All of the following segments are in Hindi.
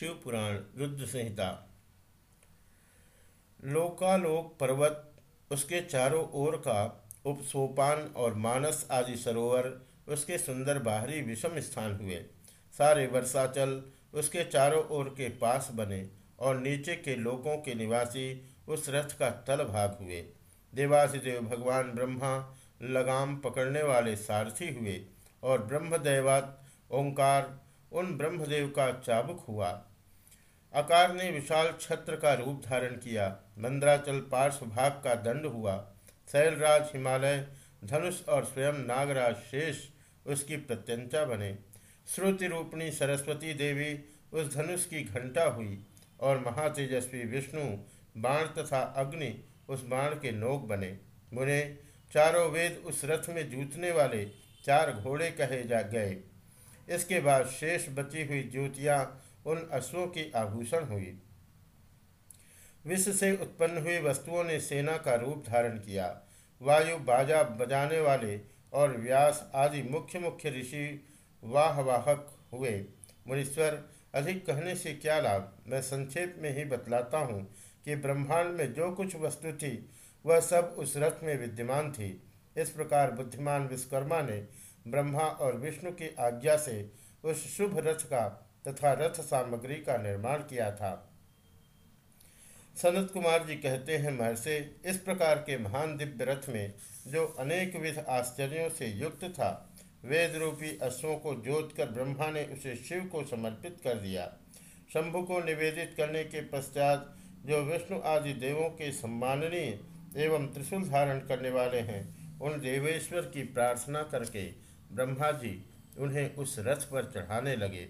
शिव पुराण रुद्र संहिता। लोकालोक पर्वत, उसके चारों ओर का उपसोपान और मानस आदि सरोवर, उसके सुंदर बाहरी विषम स्थान हुए। सारे वर्षाचल उसके चारों ओर के पास बने और नीचे के लोगों के निवासी उस रथ का तल भाग हुए। देवासिदेव भगवान ब्रह्मा लगाम पकड़ने वाले सारथी हुए और ब्रह्मदैवात ओंकार उन ब्रह्मदेव का चाबुक हुआ। आकार ने विशाल छत्र का रूप धारण किया। मंद्राचल पार्श्व भाग का दंड हुआ। शैलराज, हिमालय, धनुष और स्वयं नागराज शेष उसकी प्रत्यंचा बने। श्रुति रूपणी सरस्वती देवी उस धनुष की घंटा हुई और महातेजस्वी विष्णु, बाण तथा अग्नि उस बाण के नोक बने। मुने, चारों वेद उस रथ में जूतने वाले चार घोड़े कहे जा गए। इसके बाद शेष बची हुई ज्योतियाँ उन अश्वों की आभूषण हुई। विश्व से उत्पन्न हुई वस्तुओं ने सेना का रूप धारण किया। वायु, बाजा बजाने वाले और व्यास आदि मुख्य मुख्य ऋषि वाहवाहक हुए। मुनीश्वर, अधिक कहने से क्या लाभ? मैं संक्षेप में ही बतलाता हूँ कि ब्रह्मांड में जो कुछ वस्तु थी, वह सब उस रथ में विद्यमान थी। इस प्रकार बुद्धिमान विश्वकर्मा ने ब्रह्मा और विष्णु की आज्ञा से उस शुभ रथ का तथा रथ सामग्री का निर्माण किया था। सनत कुमार जी कहते हैं, महर्षि, इस प्रकार के महान दिव्य रथ में जो अनेक विध आश्चर्यों से युक्त था वेद रूपी अश्वों को जोत कर ब्रह्मा ने उसे शिव को समर्पित कर दिया। शंभु को निवेदित करने के पश्चात जो विष्णु आदि देवों के सम्माननीय एवं त्रिशूल धारण करने वाले हैं, उन देवेश्वर की प्रार्थना करके ब्रह्मा जी उन्हें उस रथ पर चढ़ाने लगे।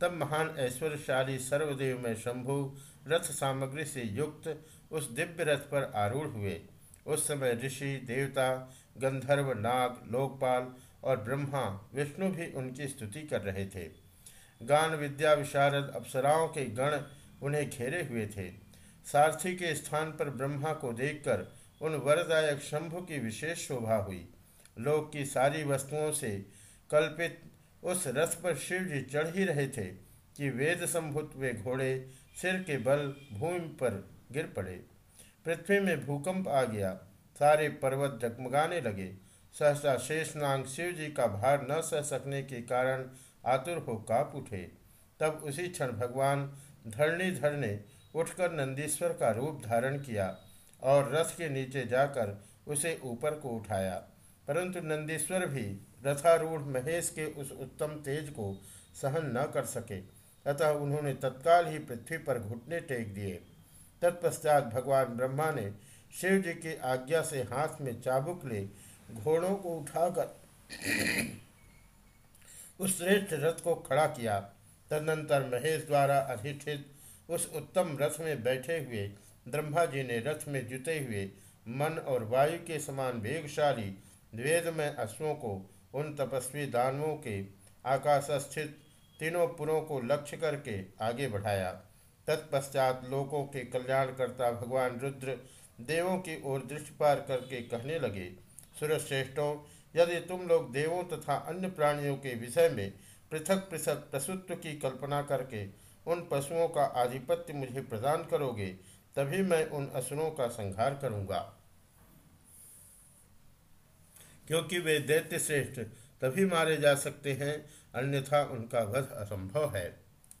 तब महान ऐश्वर्यशाली सर्वदेव में शंभु रथ सामग्री से युक्त उस दिव्य रथ पर आरूढ़ हुए। उस समय ऋषि, देवता, गंधर्व, नाग, लोकपाल और ब्रह्मा, विष्णु भी उनकी स्तुति कर रहे थे। गान, विद्या, विशारद अप्सराओं के गण उन्हें घेरे हुए थे। सारथी के स्थान पर ब्रह्मा को देखकर उन वरदायक शंभु की विशेष शोभा हुई। लोक की सारी वस्तुओं से कल्पित उस रथ पर शिव जी चढ़ ही रहे थे कि वेद संभुत वे घोड़े सिर के बल भूमि पर गिर पड़े। पृथ्वी में भूकंप आ गया। सारे पर्वत जगमगाने लगे। सहसा शेषनांग शिव जी का भार न सह सकने के कारण आतुर हो काप उठे। तब उसी क्षण भगवान धरनीधर ने उठकर नंदीश्वर का रूप धारण किया और रथ के नीचे जाकर उसे ऊपर को उठाया। परंतु नंदीश्वर भी रथारूढ़ महेश के उस उत्तम तेज को सहन न कर सके, अतः उन्होंने तत्काल ही पृथ्वी पर घुटने टेक दिए। तत्पश्चात भगवान ब्रह्मा ने शिव जी की आज्ञा से हाथ में चाबुक ले घोड़ों को उठाकर उस श्रेष्ठ रथ को खड़ा किया। तदनंतर महेश द्वारा अधिष्ठित उस उत्तम रथ में बैठे हुए ब्रह्मा जी ने रथ में जुते हुए मन और वायु के समान वेगशाली वेद में अश्वों को, उन तपस्वी दानवों के आकाशस्थित तीनों पुरों को लक्ष्य करके आगे बढ़ाया। तत्पश्चात लोगों के कल्याणकर्ता भगवान रुद्र देवों की ओर दृष्टिपार करके कहने लगे सूर्यश्रेष्ठों यदि तुम लोग देवों तथा अन्य प्राणियों के विषय में पृथक पृथक प्रसुत्व की कल्पना करके उन पशुओं का आधिपत्य मुझे प्रदान करोगे, तभी मैं उन असुरों का संहार करूँगा। क्योंकि वे दैत्य श्रेष्ठ तभी मारे जा सकते हैं अन्यथा उनका वध असंभव है।